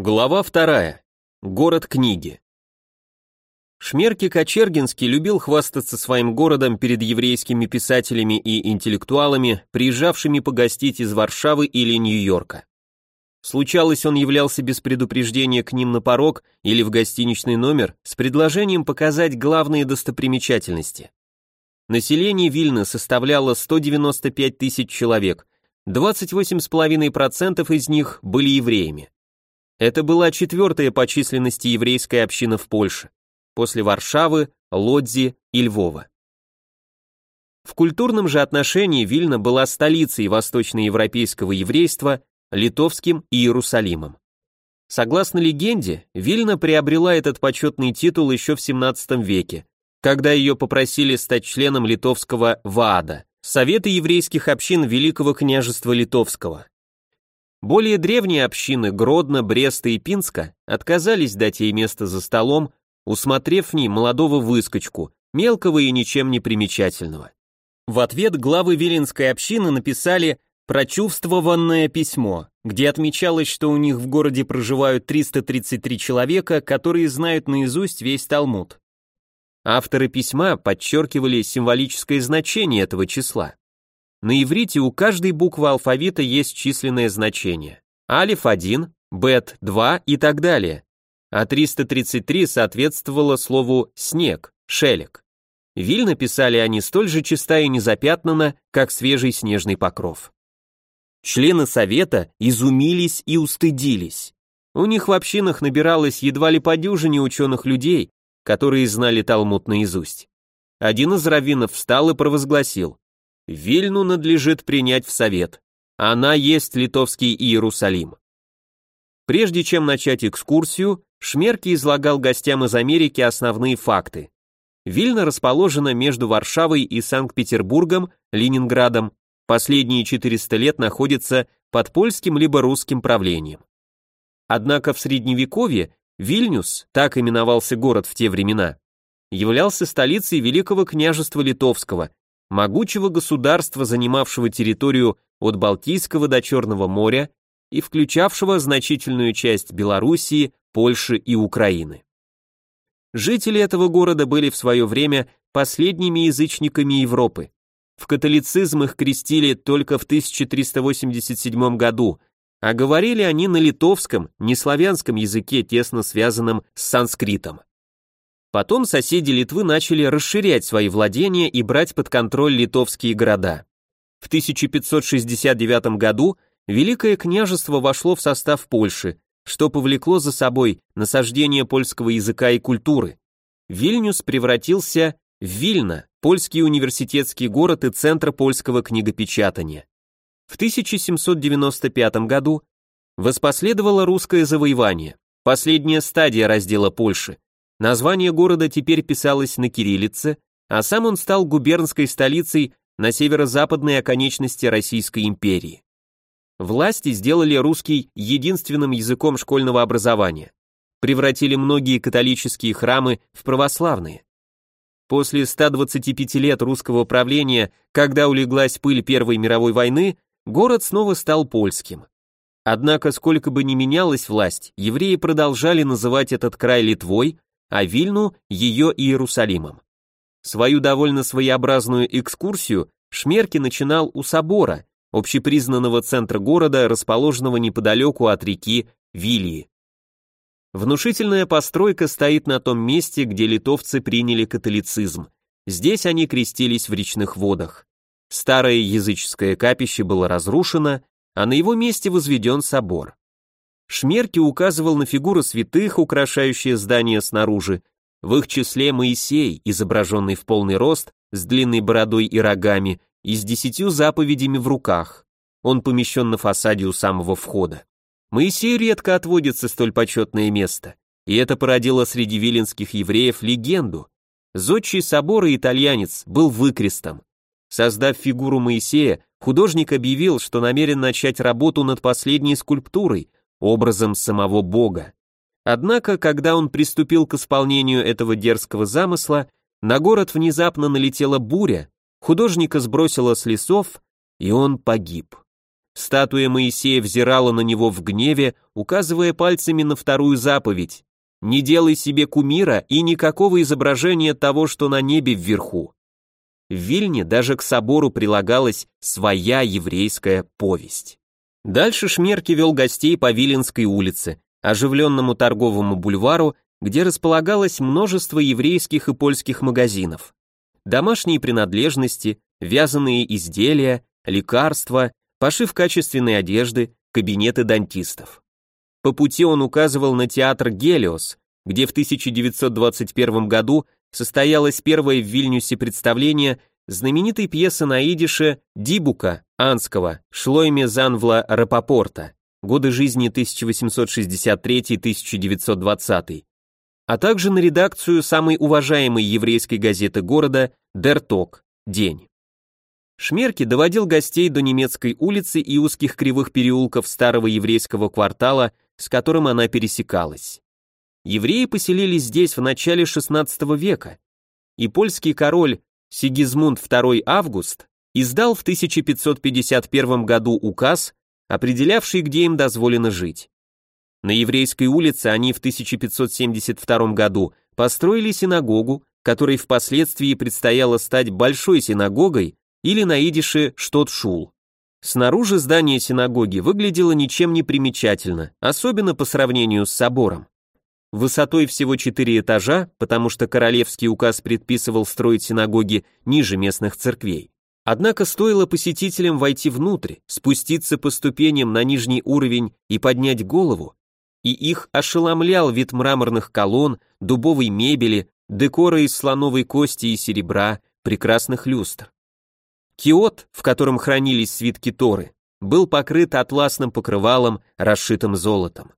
Глава вторая. Город книги. Шмерки Кочергинский любил хвастаться своим городом перед еврейскими писателями и интеллектуалами, приезжавшими погостить из Варшавы или Нью-Йорка. Случалось, он являлся без предупреждения к ним на порог или в гостиничный номер с предложением показать главные достопримечательности. Население Вильны составляло 195 тысяч человек, 28,5% из них были евреями. Это была четвертая по численности еврейская община в Польше, после Варшавы, Лодзи и Львова. В культурном же отношении Вильна была столицей восточноевропейского еврейства, Литовским и Иерусалимом. Согласно легенде, Вильна приобрела этот почетный титул еще в 17 веке, когда ее попросили стать членом литовского ВААДа, Совета еврейских общин Великого княжества Литовского. Более древние общины Гродно, Бреста и Пинска отказались дать ей место за столом, усмотрев в ней молодого выскочку, мелкого и ничем не примечательного. В ответ главы Виленской общины написали прочувствованное письмо, где отмечалось, что у них в городе проживают 333 человека, которые знают наизусть весь Талмуд. Авторы письма подчеркивали символическое значение этого числа. На иврите у каждой буквы алфавита есть численное значение. Алиф 1, бет 2 и так далее. А 333 соответствовало слову снег, шелек. Виль написали они столь же чисто и незапятнанно, как свежий снежный покров. Члены совета изумились и устыдились. У них в общинах набиралось едва ли по дюжине ученых людей, которые знали Талмуд наизусть. Один из раввинов встал и провозгласил, Вильну надлежит принять в совет. Она есть литовский Иерусалим. Прежде чем начать экскурсию, Шмерки излагал гостям из Америки основные факты. Вильна расположена между Варшавой и Санкт-Петербургом, Ленинградом, последние 400 лет находится под польским либо русским правлением. Однако в Средневековье Вильнюс, так именовался город в те времена, являлся столицей Великого княжества Литовского, могучего государства, занимавшего территорию от Балтийского до Черного моря и включавшего значительную часть Белоруссии, Польши и Украины. Жители этого города были в свое время последними язычниками Европы. В католицизм их крестили только в 1387 году, а говорили они на литовском, неславянском языке, тесно связанном с санскритом. Потом соседи Литвы начали расширять свои владения и брать под контроль литовские города. В 1569 году Великое княжество вошло в состав Польши, что повлекло за собой насаждение польского языка и культуры. Вильнюс превратился в Вильно, польский университетский город и центр польского книгопечатания. В 1795 году воспоследовало русское завоевание, последняя стадия раздела Польши, Название города теперь писалось на кириллице, а сам он стал губернской столицей на северо-западной оконечности Российской империи. Власти сделали русский единственным языком школьного образования, превратили многие католические храмы в православные. После 125 лет русского правления, когда улеглась пыль Первой мировой войны, город снова стал польским. Однако, сколько бы ни менялась власть, евреи продолжали называть этот край Литвой, а Вильну ее Иерусалимом. Свою довольно своеобразную экскурсию Шмерки начинал у собора, общепризнанного центра города, расположенного неподалеку от реки Вилии. Внушительная постройка стоит на том месте, где литовцы приняли католицизм. Здесь они крестились в речных водах. Старое языческое капище было разрушено, а на его месте возведен собор. Шмерки указывал на фигуры святых, украшающие здание снаружи, в их числе Моисей, изображенный в полный рост, с длинной бородой и рогами, и с десятью заповедями в руках. Он помещен на фасаде у самого входа. Моисею редко отводится столь почетное место, и это породило среди виленских евреев легенду. Зодчий собора итальянец был выкрестом. Создав фигуру Моисея, художник объявил, что намерен начать работу над последней скульптурой, образом самого Бога. Однако, когда он приступил к исполнению этого дерзкого замысла, на город внезапно налетела буря, художника сбросило с лесов, и он погиб. Статуя Моисея взирала на него в гневе, указывая пальцами на вторую заповедь. «Не делай себе кумира и никакого изображения того, что на небе вверху». В Вильне даже к собору прилагалась своя еврейская повесть. Дальше Шмерки вел гостей по Виленской улице, оживленному торговому бульвару, где располагалось множество еврейских и польских магазинов. Домашние принадлежности, вязаные изделия, лекарства, пошив качественной одежды, кабинеты дантистов. По пути он указывал на театр «Гелиос», где в 1921 году состоялось первое в Вильнюсе представление знаменитой пьесы на идише «Дибука» Анского, Шлойме Занвла Рапопорта, годы жизни 1863-1920, а также на редакцию самой уважаемой еврейской газеты города «Дерток» День. Шмерки доводил гостей до немецкой улицы и узких кривых переулков старого еврейского квартала, с которым она пересекалась. Евреи поселились здесь в начале XVI века, и польский король Сигизмунд II Август издал в 1551 году указ, определявший, где им дозволено жить. На еврейской улице они в 1572 году построили синагогу, которой впоследствии предстояло стать большой синагогой или на идише. Снаружи здание синагоги выглядело ничем не примечательно, особенно по сравнению с собором высотой всего четыре этажа, потому что королевский указ предписывал строить синагоги ниже местных церквей. Однако стоило посетителям войти внутрь, спуститься по ступеням на нижний уровень и поднять голову, и их ошеломлял вид мраморных колонн, дубовой мебели, декора из слоновой кости и серебра, прекрасных люстр. Киот, в котором хранились свитки Торы, был покрыт атласным покрывалом, расшитым золотом.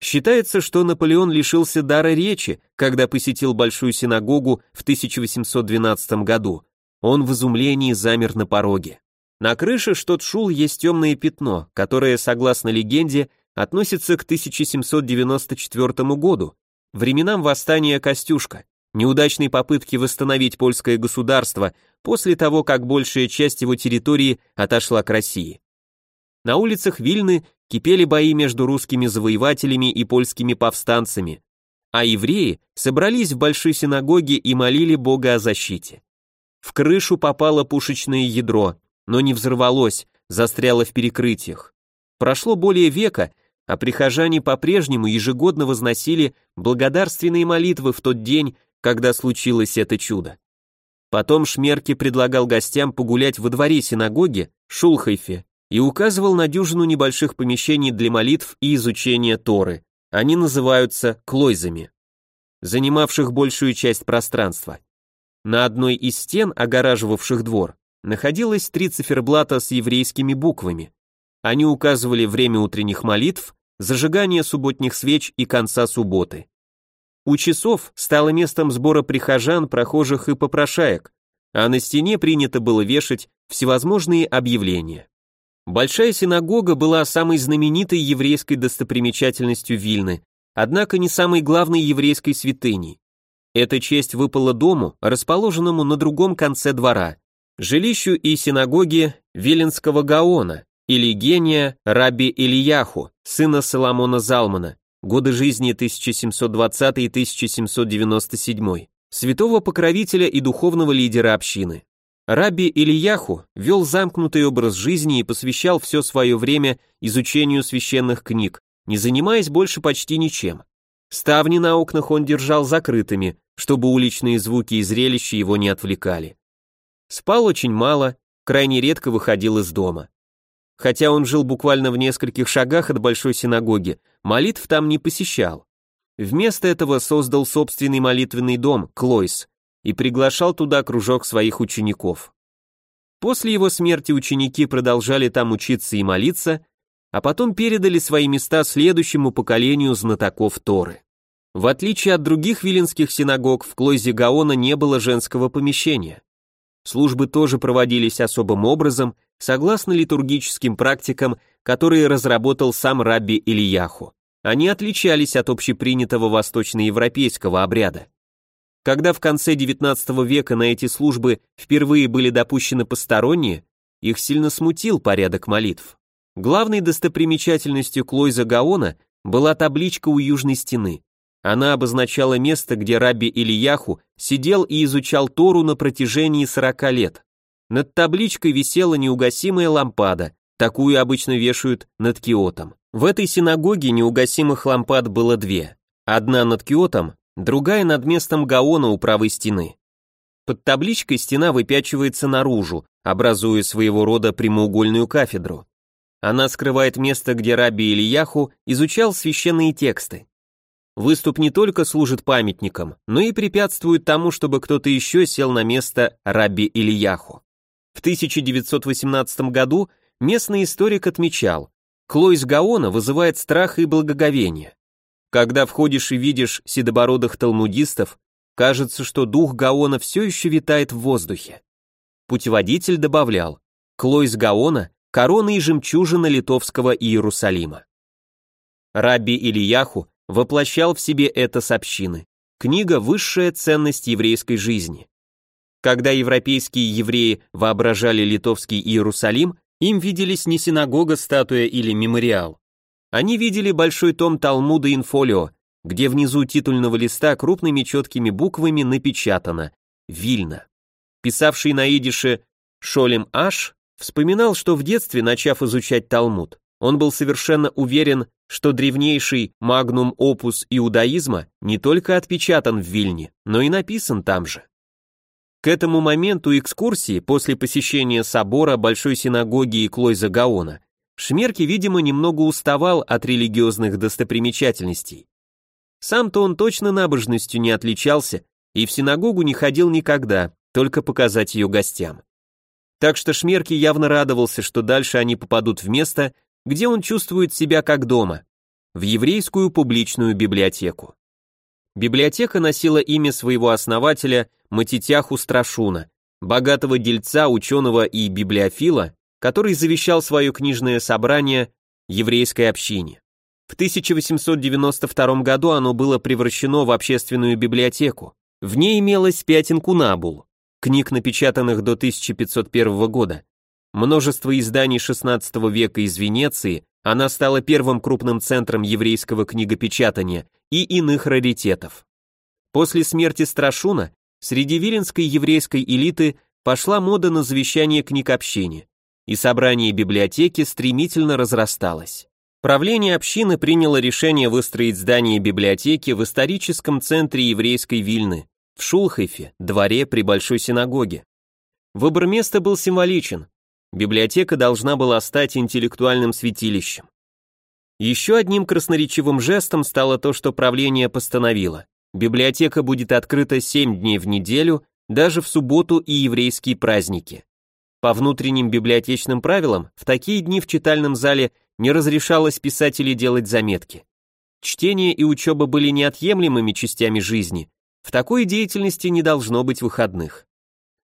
Считается, что Наполеон лишился дара речи, когда посетил Большую синагогу в 1812 году. Он в изумлении замер на пороге. На крыше Штотшул есть темное пятно, которое, согласно легенде, относится к 1794 году, временам восстания Костюшка, неудачной попытки восстановить польское государство после того, как большая часть его территории отошла к России. На улицах Вильны кипели бои между русскими завоевателями и польскими повстанцами, а евреи собрались в большой синагоге и молили Бога о защите. В крышу попало пушечное ядро, но не взорвалось, застряло в перекрытиях. Прошло более века, а прихожане по-прежнему ежегодно возносили благодарственные молитвы в тот день, когда случилось это чудо. Потом Шмерки предлагал гостям погулять во дворе синагоги, Шулхайфе, и указывал на дюжину небольших помещений для молитв и изучения Торы. Они называются клойзами, занимавших большую часть пространства. На одной из стен, огораживавших двор, находилось три циферблата с еврейскими буквами. Они указывали время утренних молитв, зажигание субботних свеч и конца субботы. У часов стало местом сбора прихожан, прохожих и попрошаек, а на стене принято было вешать всевозможные объявления. Большая синагога была самой знаменитой еврейской достопримечательностью Вильны, однако не самой главной еврейской святыней. Эта честь выпала дому, расположенному на другом конце двора, жилищу и синагоге Виленского Гаона или гения Раби Ильяху, сына Соломона Залмана, годы жизни 1720-1797, святого покровителя и духовного лидера общины. Раби Ильяху вел замкнутый образ жизни и посвящал все свое время изучению священных книг, не занимаясь больше почти ничем. Ставни на окнах он держал закрытыми, чтобы уличные звуки и зрелища его не отвлекали. Спал очень мало, крайне редко выходил из дома. Хотя он жил буквально в нескольких шагах от большой синагоги, молитв там не посещал. Вместо этого создал собственный молитвенный дом, Клойс, и приглашал туда кружок своих учеников. После его смерти ученики продолжали там учиться и молиться, а потом передали свои места следующему поколению знатоков Торы. В отличие от других виленских синагог, в Клойзе Гаона не было женского помещения. Службы тоже проводились особым образом, согласно литургическим практикам, которые разработал сам Рабби Ильяху. Они отличались от общепринятого восточноевропейского обряда. Когда в конце XIX века на эти службы впервые были допущены посторонние, их сильно смутил порядок молитв. Главной достопримечательностью Клойза Гаона была табличка у южной стены. Она обозначала место, где Рабби Ильяху сидел и изучал Тору на протяжении 40 лет. Над табличкой висела неугасимая лампада, такую обычно вешают над киотом. В этой синагоге неугасимых лампад было две. Одна над киотом, другая над местом Гаона у правой стены. Под табличкой стена выпячивается наружу, образуя своего рода прямоугольную кафедру. Она скрывает место, где Раби Ильяху изучал священные тексты. Выступ не только служит памятником, но и препятствует тому, чтобы кто-то еще сел на место Раби Ильяху. В 1918 году местный историк отмечал, Клойс Гаона вызывает страх и благоговение. Когда входишь и видишь седобородых талмудистов, кажется, что дух Гаона все еще витает в воздухе. Путеводитель добавлял, Клойс Гаона корона и жемчужина литовского Иерусалима. Рабби Ильяху воплощал в себе это с общины. Книга – высшая ценность еврейской жизни. Когда европейские евреи воображали литовский Иерусалим, им виделись не синагога, статуя или мемориал. Они видели большой том Талмуда Инфолио, где внизу титульного листа крупными четкими буквами напечатано «Вильна». Писавший на идише Шолем Аш Вспоминал, что в детстве, начав изучать Талмуд, он был совершенно уверен, что древнейший магнум опус иудаизма не только отпечатан в Вильне, но и написан там же. К этому моменту экскурсии, после посещения собора, Большой синагоги и Клойза Гаона, Шмерки, видимо, немного уставал от религиозных достопримечательностей. Сам-то он точно набожностью не отличался и в синагогу не ходил никогда, только показать ее гостям. Так что Шмерки явно радовался, что дальше они попадут в место, где он чувствует себя как дома, в еврейскую публичную библиотеку. Библиотека носила имя своего основателя Матитяху Страшуна, богатого дельца, ученого и библиофила, который завещал свое книжное собрание еврейской общине. В 1892 году оно было превращено в общественную библиотеку. В ней имелось пять инкунабул, книг, напечатанных до 1501 года, множество изданий XVI века из Венеции, она стала первым крупным центром еврейского книгопечатания и иных раритетов. После смерти Страшуна среди виленской еврейской элиты пошла мода на завещание книг общине, и собрание библиотеки стремительно разрасталось. Правление общины приняло решение выстроить здание библиотеки в историческом центре еврейской Вильны, в Шулхайфе, дворе при Большой синагоге. Выбор места был символичен. Библиотека должна была стать интеллектуальным святилищем. Еще одним красноречивым жестом стало то, что правление постановило. Библиотека будет открыта 7 дней в неделю, даже в субботу и еврейские праздники. По внутренним библиотечным правилам, в такие дни в читальном зале не разрешалось писать или делать заметки. Чтение и учеба были неотъемлемыми частями жизни, в такой деятельности не должно быть выходных.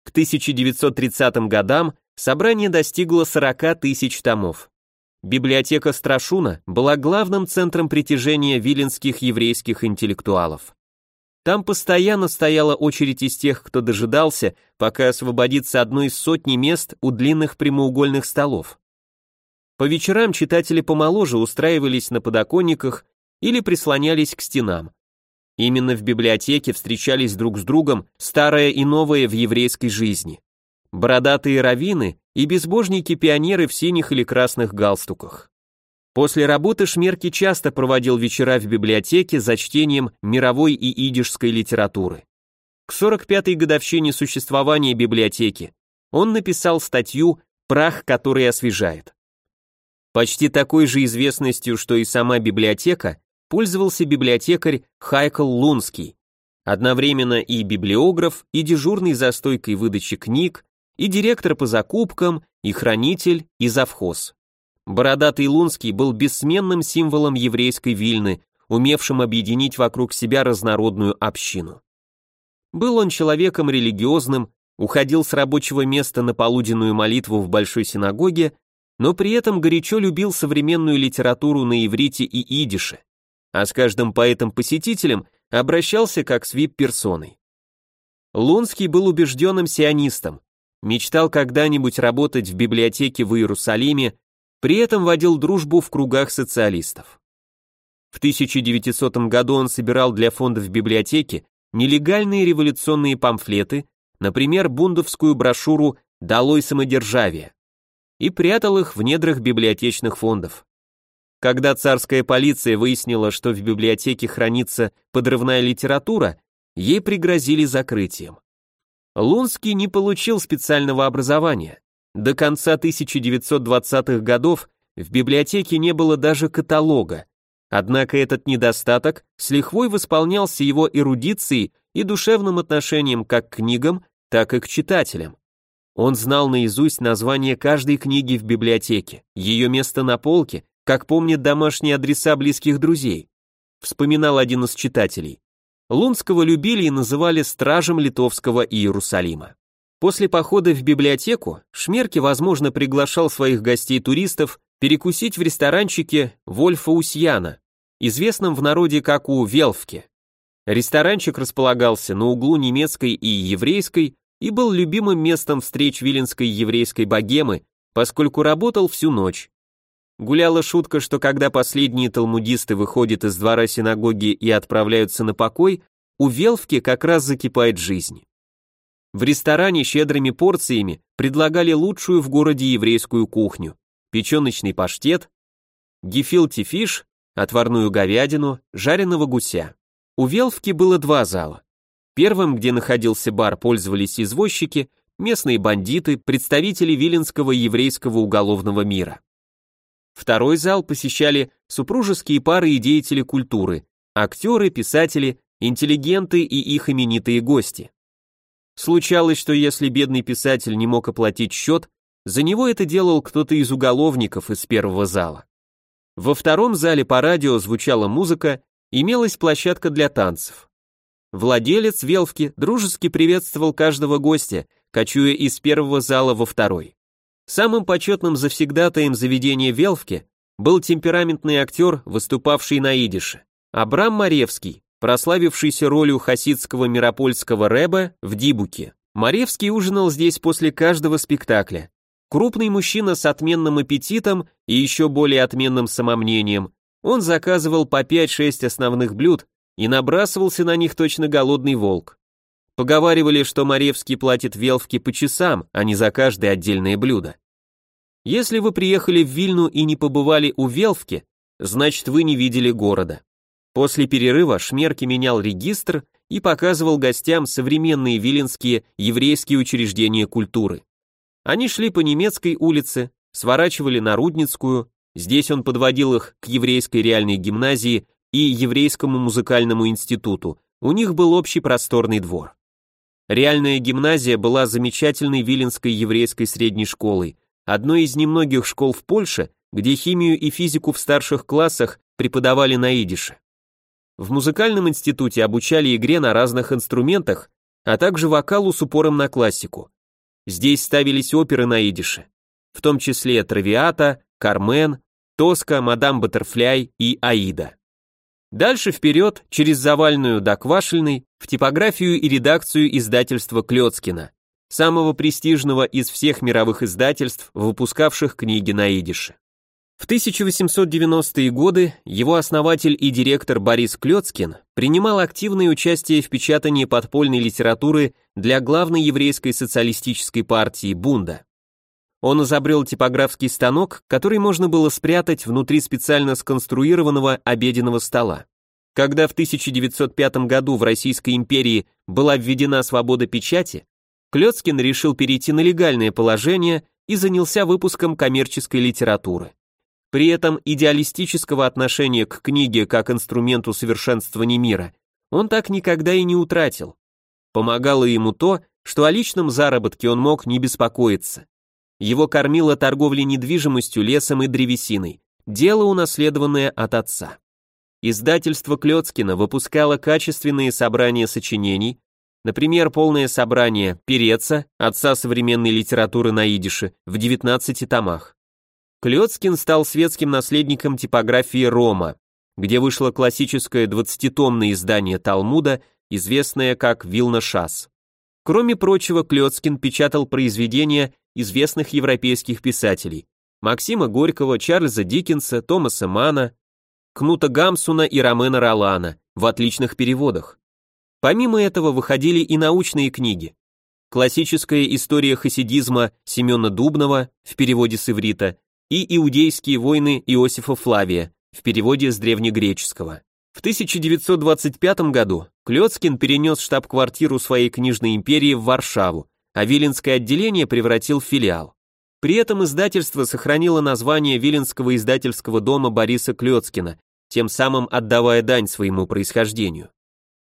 К 1930 годам собрание достигло 40 тысяч томов. Библиотека Страшуна была главным центром притяжения виленских еврейских интеллектуалов. Там постоянно стояла очередь из тех, кто дожидался, пока освободится одно из сотни мест у длинных прямоугольных столов. По вечерам читатели помоложе устраивались на подоконниках или прислонялись к стенам. Именно в библиотеке встречались друг с другом старое и новое в еврейской жизни. Бородатые раввины и безбожники-пионеры в синих или красных галстуках. После работы Шмерки часто проводил вечера в библиотеке за чтением мировой и идишской литературы. К 45-й годовщине существования библиотеки он написал статью «Прах, который освежает». Почти такой же известностью, что и сама библиотека, пользовался библиотекарь Хайкл Лунский, одновременно и библиограф, и дежурный за стойкой выдачи книг, и директор по закупкам, и хранитель, и завхоз. Бородатый Лунский был бессменным символом еврейской Вильны, умевшим объединить вокруг себя разнородную общину. Был он человеком религиозным, уходил с рабочего места на полуденную молитву в Большой синагоге, но при этом горячо любил современную литературу на иврите и идише а с каждым поэтом-посетителем обращался как с вип-персоной. Лунский был убежденным сионистом, мечтал когда-нибудь работать в библиотеке в Иерусалиме, при этом водил дружбу в кругах социалистов. В 1900 году он собирал для фондов библиотеки нелегальные революционные памфлеты, например, бундовскую брошюру «Долой самодержавие», и прятал их в недрах библиотечных фондов. Когда царская полиция выяснила, что в библиотеке хранится подрывная литература, ей пригрозили закрытием. Лунский не получил специального образования. До конца 1920-х годов в библиотеке не было даже каталога, однако этот недостаток с лихвой восполнялся его эрудицией и душевным отношением как к книгам, так и к читателям. Он знал наизусть название каждой книги в библиотеке, ее место на полке, как помнит домашние адреса близких друзей. Вспоминал один из читателей. Лунского любили и называли стражем литовского Иерусалима. После похода в библиотеку Шмерки, возможно, приглашал своих гостей-туристов перекусить в ресторанчике Вольфа Усьяна, известном в народе как у Велфки. Ресторанчик располагался на углу немецкой и еврейской и был любимым местом встреч виленской еврейской богемы, поскольку работал всю ночь. Гуляла шутка, что когда последние талмудисты выходят из двора синагоги и отправляются на покой, у Велфки как раз закипает жизнь. В ресторане щедрыми порциями предлагали лучшую в городе еврейскую кухню, печеночный паштет, гефилти фиш, отварную говядину, жареного гуся. У Велфки было два зала. Первым, где находился бар, пользовались извозчики, местные бандиты, представители Виленского еврейского уголовного мира. Второй зал посещали супружеские пары и деятели культуры, актеры, писатели, интеллигенты и их именитые гости. Случалось, что если бедный писатель не мог оплатить счет, за него это делал кто-то из уголовников из первого зала. Во втором зале по радио звучала музыка, имелась площадка для танцев. Владелец Велфки дружески приветствовал каждого гостя, кочуя из первого зала во второй. Самым почетным завсегдатаем заведения Велфки был темпераментный актер, выступавший на идише. Абрам Маревский, прославившийся ролью хасидского миропольского рэба в Дибуке. Маревский ужинал здесь после каждого спектакля. Крупный мужчина с отменным аппетитом и еще более отменным самомнением. Он заказывал по 5-6 основных блюд и набрасывался на них точно голодный волк. Поговаривали, что Маревский платит Велфке по часам, а не за каждое отдельное блюдо. Если вы приехали в Вильну и не побывали у Велфки, значит вы не видели города. После перерыва Шмерки менял регистр и показывал гостям современные виленские еврейские учреждения культуры. Они шли по немецкой улице, сворачивали на Рудницкую, здесь он подводил их к еврейской реальной гимназии и еврейскому музыкальному институту, у них был общий просторный двор. Реальная гимназия была замечательной Виленской еврейской средней школой, одной из немногих школ в Польше, где химию и физику в старших классах преподавали на идише. В музыкальном институте обучали игре на разных инструментах, а также вокалу с упором на классику. Здесь ставились оперы на идише, в том числе «Травиата», «Кармен», «Тоска», «Мадам Баттерфляй» и «Аида». Дальше вперед, через Завальную до Квашельной, в типографию и редакцию издательства Клёцкина, самого престижного из всех мировых издательств, выпускавших книги на идише. В 1890-е годы его основатель и директор Борис Клёцкин принимал активное участие в печатании подпольной литературы для главной еврейской социалистической партии Бунда. Он изобрел типографский станок, который можно было спрятать внутри специально сконструированного обеденного стола. Когда в 1905 году в Российской империи была введена свобода печати, Клёцкин решил перейти на легальное положение и занялся выпуском коммерческой литературы. При этом идеалистического отношения к книге как инструменту совершенствования мира он так никогда и не утратил. Помогало ему то, что о личном заработке он мог не беспокоиться. Его кормила торговля недвижимостью, лесом и древесиной, дело унаследованное от отца. Издательство Клёцкина выпускало качественные собрания сочинений, например, полное собрание Переца, отца современной литературы на идише, в 19 томах. Клёцкин стал светским наследником типографии Рома, где вышло классическое двадцатитомное издание Талмуда, известное как Вилна Шас. Кроме прочего, Клёцкин печатал произведения известных европейских писателей Максима Горького, Чарльза Диккенса, Томаса Мана, Кнута Гамсуна и Ромена Ролана в отличных переводах. Помимо этого выходили и научные книги. Классическая история хасидизма Семена Дубнова в переводе с иврита и Иудейские войны Иосифа Флавия в переводе с древнегреческого. В 1925 году Клёцкин перенес штаб-квартиру своей книжной империи в Варшаву, а Виленское отделение превратил в филиал. При этом издательство сохранило название Виленского издательского дома Бориса Клёцкина, тем самым отдавая дань своему происхождению.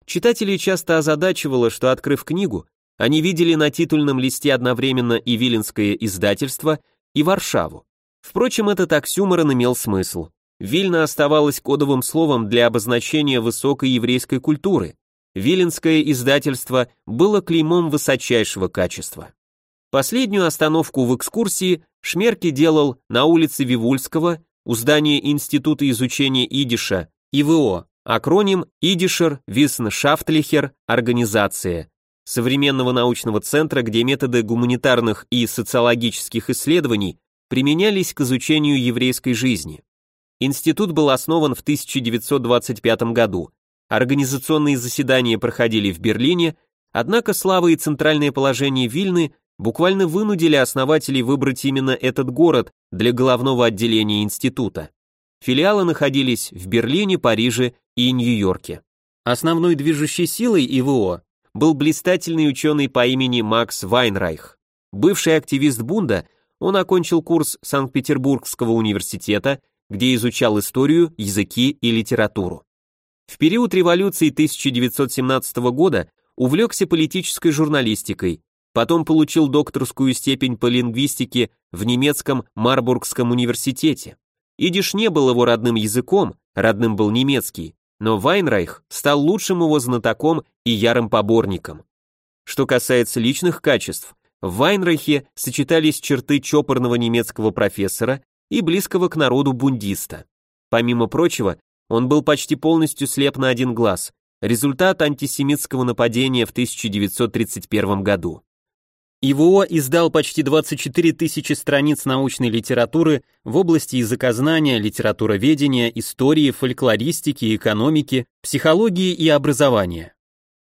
Читателей часто озадачивало, что, открыв книгу, они видели на титульном листе одновременно и Виленское издательство, и Варшаву. Впрочем, этот оксюморон имел смысл. Вильна оставалась кодовым словом для обозначения высокой еврейской культуры. Виленское издательство было клеймом высочайшего качества. Последнюю остановку в экскурсии Шмерки делал на улице Вивульского у здания Института изучения идиша ИВО, акроним Идишер Висншафтлихер Организация, современного научного центра, где методы гуманитарных и социологических исследований применялись к изучению еврейской жизни. Институт был основан в 1925 году. Организационные заседания проходили в Берлине, однако слава и центральное положение Вильны буквально вынудили основателей выбрать именно этот город для головного отделения института. Филиалы находились в Берлине, Париже и Нью-Йорке. Основной движущей силой ИВО был блистательный ученый по имени Макс Вайнрайх. Бывший активист Бунда, он окончил курс Санкт-Петербургского университета, где изучал историю, языки и литературу. В период революции 1917 года увлекся политической журналистикой, потом получил докторскую степень по лингвистике в немецком Марбургском университете. Идиш не был его родным языком, родным был немецкий, но Вайнрайх стал лучшим его знатоком и ярым поборником. Что касается личных качеств, в Вайнрайхе сочетались черты чопорного немецкого профессора и близкого к народу бундиста. Помимо прочего, он был почти полностью слеп на один глаз, результат антисемитского нападения в 1931 году. ИВО издал почти 24 тысячи страниц научной литературы в области языкознания, литературоведения, истории, фольклористики, экономики, психологии и образования.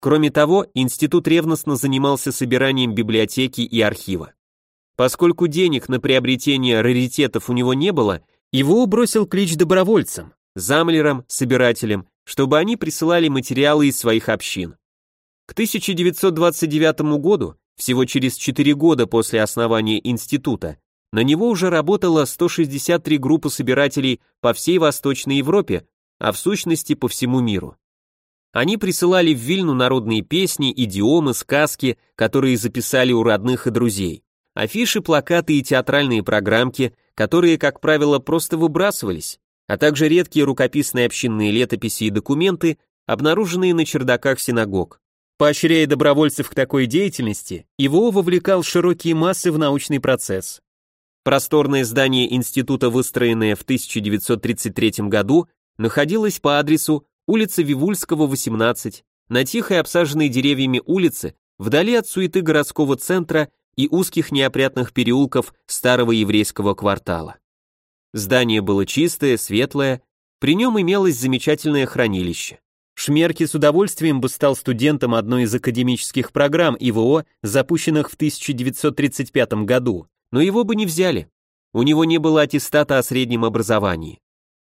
Кроме того, институт ревностно занимался собиранием библиотеки и архива. Поскольку денег на приобретение раритетов у него не было, его бросил клич добровольцам, замлерам, собирателям, чтобы они присылали материалы из своих общин. К 1929 году всего через 4 года после основания института, на него уже работало 163 группы собирателей по всей Восточной Европе, а в сущности по всему миру. Они присылали в Вильну народные песни, идиомы, сказки, которые записали у родных и друзей, афиши, плакаты и театральные программки, которые, как правило, просто выбрасывались, а также редкие рукописные общинные летописи и документы, обнаруженные на чердаках синагог. Поощряя добровольцев к такой деятельности, его вовлекал широкие массы в научный процесс. Просторное здание института, выстроенное в 1933 году, находилось по адресу улица Вивульского, 18, на тихой обсаженной деревьями улице, вдали от суеты городского центра и узких неопрятных переулков старого еврейского квартала. Здание было чистое, светлое, при нем имелось замечательное хранилище. Шмерки с удовольствием бы стал студентом одной из академических программ ИВО, запущенных в 1935 году, но его бы не взяли. У него не было аттестата о среднем образовании.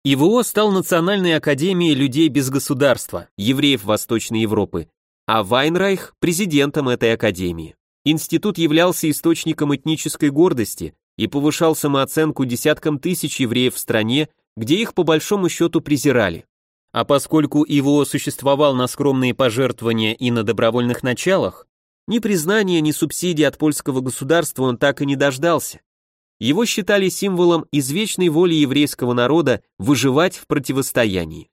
ИВО стал Национальной академией людей без государства, евреев Восточной Европы, а Вайнрайх – президентом этой академии. Институт являлся источником этнической гордости и повышал самооценку десяткам тысяч евреев в стране, где их по большому счету презирали. А поскольку ИВО существовал на скромные пожертвования и на добровольных началах, ни признания, ни субсидий от польского государства он так и не дождался. Его считали символом извечной воли еврейского народа выживать в противостоянии.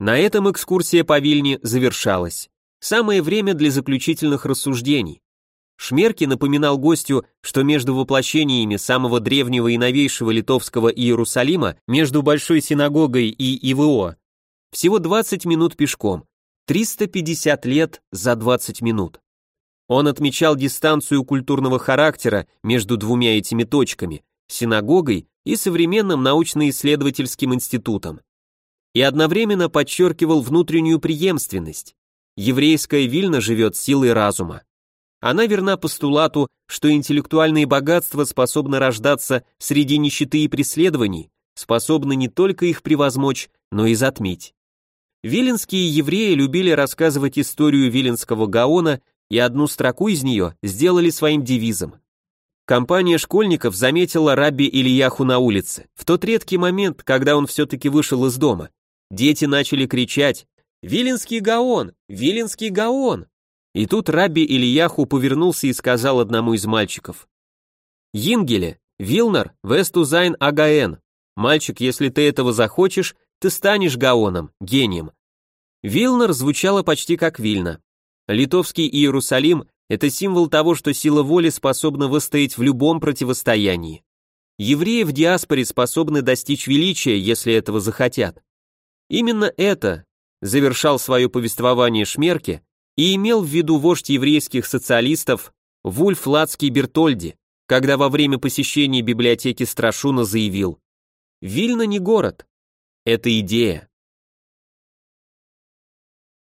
На этом экскурсия по Вильне завершалась. Самое время для заключительных рассуждений. Шмерки напоминал гостю, что между воплощениями самого древнего и новейшего литовского Иерусалима, между Большой синагогой и ИВО, всего 20 минут пешком. 350 лет за 20 минут. Он отмечал дистанцию культурного характера между двумя этими точками, синагогой и современным научно-исследовательским институтом. И одновременно подчеркивал внутреннюю преемственность. Еврейская Вильна живет силой разума. Она верна постулату, что интеллектуальные богатства способны рождаться среди нищеты и преследований, способны не только их превозмочь, но и затмить. Виленские евреи любили рассказывать историю Виленского Гаона и одну строку из нее сделали своим девизом. Компания школьников заметила Рабби Ильяху на улице, в тот редкий момент, когда он все-таки вышел из дома. Дети начали кричать «Виленский Гаон! Виленский Гаон!» И тут Рабби Ильяху повернулся и сказал одному из мальчиков «ייִנגעלע, וויל נאָר, וועסטו זײַן אַ גאון, мальчик, если ты этого захочешь, ты станешь Гаоном, гением». Вилнер звучало почти как Вильна. Литовский Иерусалим – это символ того, что сила воли способна выстоять в любом противостоянии. Евреи в диаспоре способны достичь величия, если этого захотят. Именно это завершал свое повествование Шмерке и имел в виду вождь еврейских социалистов Вульф Лацкий Бертольди, когда во время посещения библиотеки Страшуна заявил «Вильна не город, это идея».